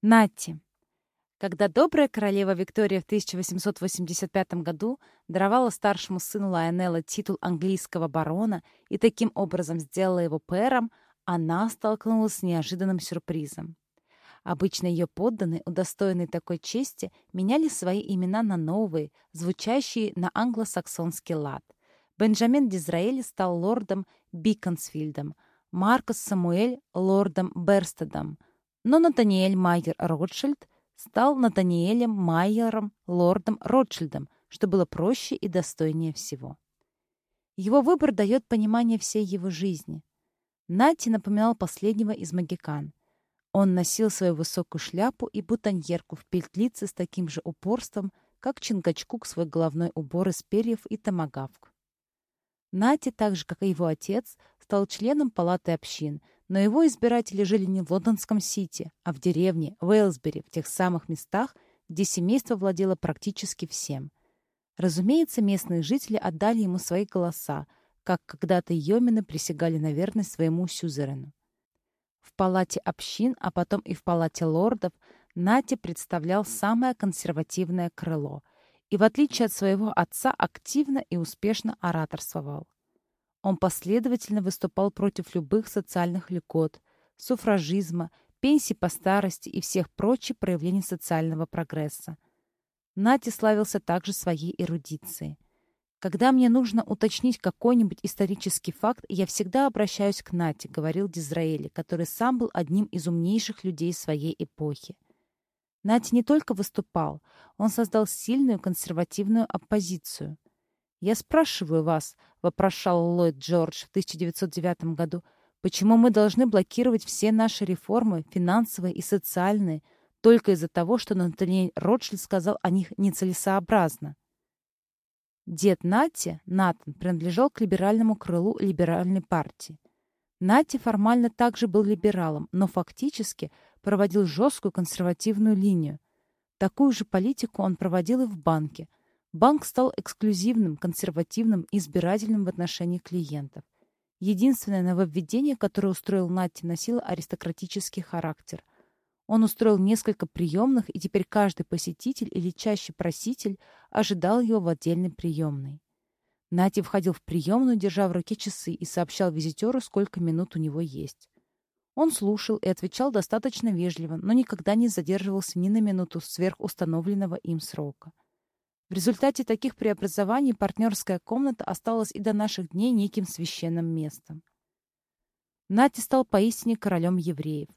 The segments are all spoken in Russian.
Натти. Когда добрая королева Виктория в 1885 году даровала старшему сыну Лайонелла титул английского барона и таким образом сделала его пэром, она столкнулась с неожиданным сюрпризом. Обычно ее подданные, удостоенные такой чести, меняли свои имена на новые, звучащие на англосаксонский лад. Бенджамин Дизраэль стал лордом Биконсфильдом, Маркус Самуэль — лордом Берстедом, но Натаниэль Майер Ротшильд стал Натаниэлем Майером лордом Ротшильдом, что было проще и достойнее всего. Его выбор дает понимание всей его жизни. Нати напоминал последнего из магикан. Он носил свою высокую шляпу и бутоньерку в петлице с таким же упорством, как Чингачкук свой головной убор из перьев и томагавк. Нати, так же, как и его отец, стал членом палаты общин, но его избиратели жили не в лондонском Сити, а в деревне, в Эйлсбери, в тех самых местах, где семейство владело практически всем. Разумеется, местные жители отдали ему свои голоса, как когда-то Йомины присягали на верность своему сюзерену. В палате общин, а потом и в палате лордов Нати представлял самое консервативное крыло и, в отличие от своего отца, активно и успешно ораторствовал. Он последовательно выступал против любых социальных льгот, суфражизма, пенсий по старости и всех прочих проявлений социального прогресса. Нати славился также своей эрудицией. «Когда мне нужно уточнить какой-нибудь исторический факт, я всегда обращаюсь к Нати», — говорил Дизраэли, который сам был одним из умнейших людей своей эпохи. Нати не только выступал, он создал сильную консервативную оппозицию. «Я спрашиваю вас», — вопрошал Ллойд Джордж в 1909 году, «почему мы должны блокировать все наши реформы, финансовые и социальные, только из-за того, что Натаниэль Ротшильд сказал о них нецелесообразно?» Дед Нати, Натан, принадлежал к либеральному крылу либеральной партии. Нати формально также был либералом, но фактически проводил жесткую консервативную линию. Такую же политику он проводил и в банке. Банк стал эксклюзивным, консервативным и избирательным в отношении клиентов. Единственное нововведение, которое устроил Натти, носило аристократический характер – он устроил несколько приемных, и теперь каждый посетитель или чаще проситель ожидал его в отдельной приемной. Нати входил в приемную, держа в руке часы, и сообщал визитеру, сколько минут у него есть. Он слушал и отвечал достаточно вежливо, но никогда не задерживался ни на минуту сверхустановленного им срока. В результате таких преобразований партнерская комната осталась и до наших дней неким священным местом. Нати стал поистине королем евреев.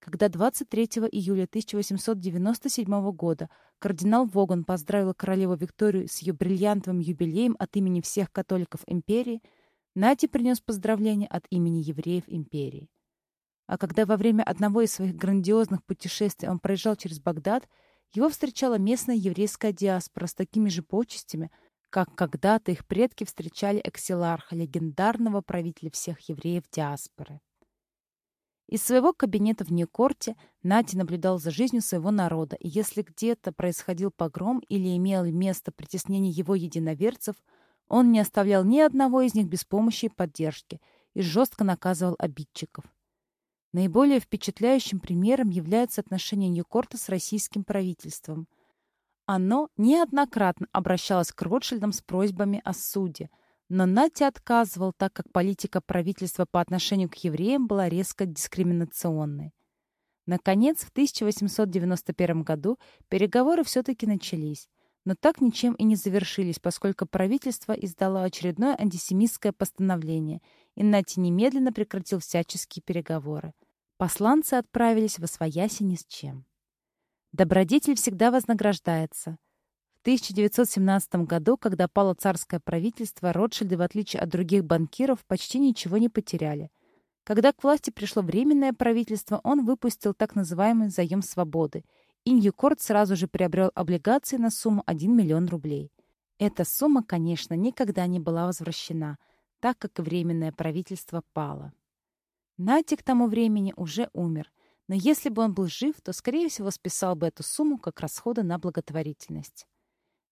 Когда 23 июля 1897 года кардинал Воган поздравил королеву Викторию с ее бриллиантовым юбилеем от имени всех католиков империи, Нати принес поздравления от имени евреев империи. А когда во время одного из своих грандиозных путешествий он проезжал через Багдад, его встречала местная еврейская диаспора с такими же почестями, как когда-то их предки встречали Эксиларха, легендарного правителя всех евреев диаспоры. Из своего кабинета в Нью-Корте Нати наблюдал за жизнью своего народа, и если где-то происходил погром или имело место притеснение его единоверцев, он не оставлял ни одного из них без помощи и поддержки и жестко наказывал обидчиков. Наиболее впечатляющим примером является отношение Нью-Корта с российским правительством. Оно неоднократно обращалось к Ротшильдам с просьбами о суде – но Нати отказывал, так как политика правительства по отношению к евреям была резко дискриминационной. Наконец, в 1891 году переговоры все-таки начались, но так ничем и не завершились, поскольку правительство издало очередное антисемитское постановление, и Нати немедленно прекратил всяческие переговоры. Посланцы отправились в Освояси ни с чем. Добродетель всегда вознаграждается. 1917 году, когда пало царское правительство, Ротшильды, в отличие от других банкиров, почти ничего не потеряли. Когда к власти пришло временное правительство, он выпустил так называемый заем свободы, и Ньюкорт сразу же приобрел облигации на сумму 1 миллион рублей. Эта сумма, конечно, никогда не была возвращена, так как временное правительство пало. Нати к тому времени уже умер, но если бы он был жив, то, скорее всего, списал бы эту сумму как расходы на благотворительность.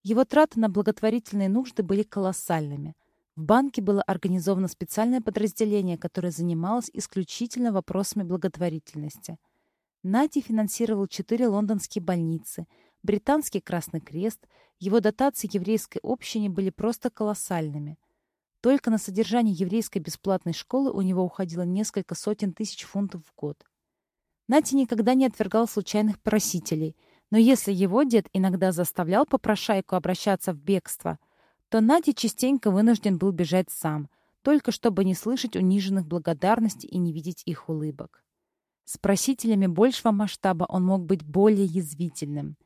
Его траты на благотворительные нужды были колоссальными. В банке было организовано специальное подразделение, которое занималось исключительно вопросами благотворительности. Нати финансировал четыре лондонские больницы, британский Красный Крест, его дотации еврейской общине были просто колоссальными. Только на содержание еврейской бесплатной школы у него уходило несколько сотен тысяч фунтов в год. Нати никогда не отвергал случайных просителей, но если его дед иногда заставлял попрошайку обращаться в бегство, то Нати частенько вынужден был бежать сам, только чтобы не слышать униженных благодарностей и не видеть их улыбок. С просителями большего масштаба он мог быть более язвительным.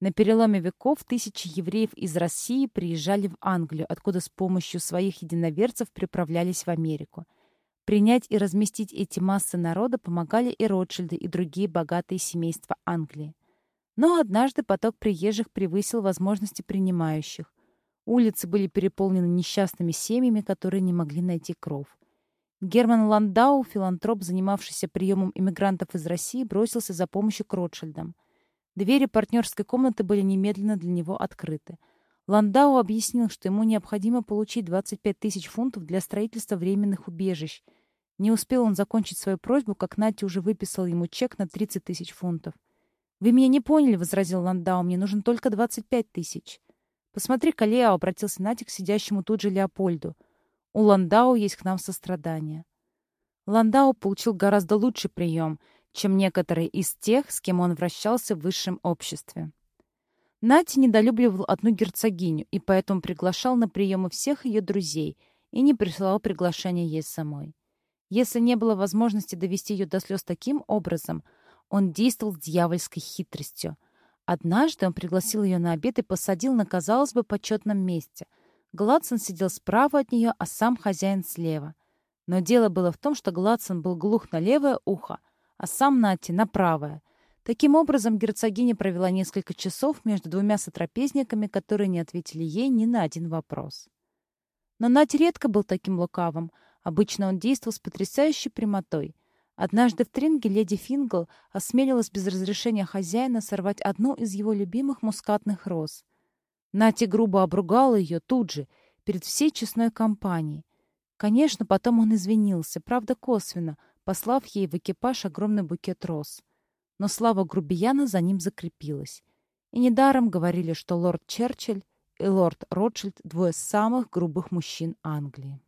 На переломе веков тысячи евреев из России приезжали в Англию, откуда с помощью своих единоверцев приправлялись в Америку. Принять и разместить эти массы народа помогали и Ротшильды, и другие богатые семейства Англии. Но однажды поток приезжих превысил возможности принимающих. Улицы были переполнены несчастными семьями, которые не могли найти кров. Герман Ландау, филантроп, занимавшийся приемом иммигрантов из России, бросился за помощью к Ротшильдам. Двери партнерской комнаты были немедленно для него открыты. Ландау объяснил, что ему необходимо получить 25 тысяч фунтов для строительства временных убежищ. Не успел он закончить свою просьбу, как Натя уже выписал ему чек на 30 тысяч фунтов. «Вы меня не поняли», — возразил Ландау, — «мне нужен только 25 тысяч». «Посмотри, Калео», — обратился Натя к сидящему тут же Леопольду — у Ландау есть к нам сострадание. Ландау получил гораздо лучший прием, чем некоторые из тех, с кем он вращался в высшем обществе. Нати недолюбливал одну герцогиню и поэтому приглашал на приемы всех ее друзей и не присылал приглашения ей самой. Если не было возможности довести ее до слез таким образом, он действовал дьявольской хитростью. Однажды он пригласил ее на обед и посадил на, казалось бы, почетном месте — Гладсон сидел справа от нее, а сам хозяин слева. Но дело было в том, что Гладсон был глух на левое ухо, а сам Нати — на правое. Таким образом, герцогиня провела несколько часов между двумя сотрапезниками, которые не ответили ей ни на один вопрос. Но Нати редко был таким лукавым. Обычно он действовал с потрясающей прямотой. Однажды в Тринге леди Фингл осмелилась без разрешения хозяина сорвать одну из его любимых мускатных роз. Нати грубо обругала ее тут же, перед всей честной компанией. Конечно, потом он извинился, правда косвенно, послав ей в экипаж огромный букет роз. Но слава грубияна за ним закрепилась. И недаром говорили, что лорд Черчилль и лорд Ротшильд — двое самых грубых мужчин Англии.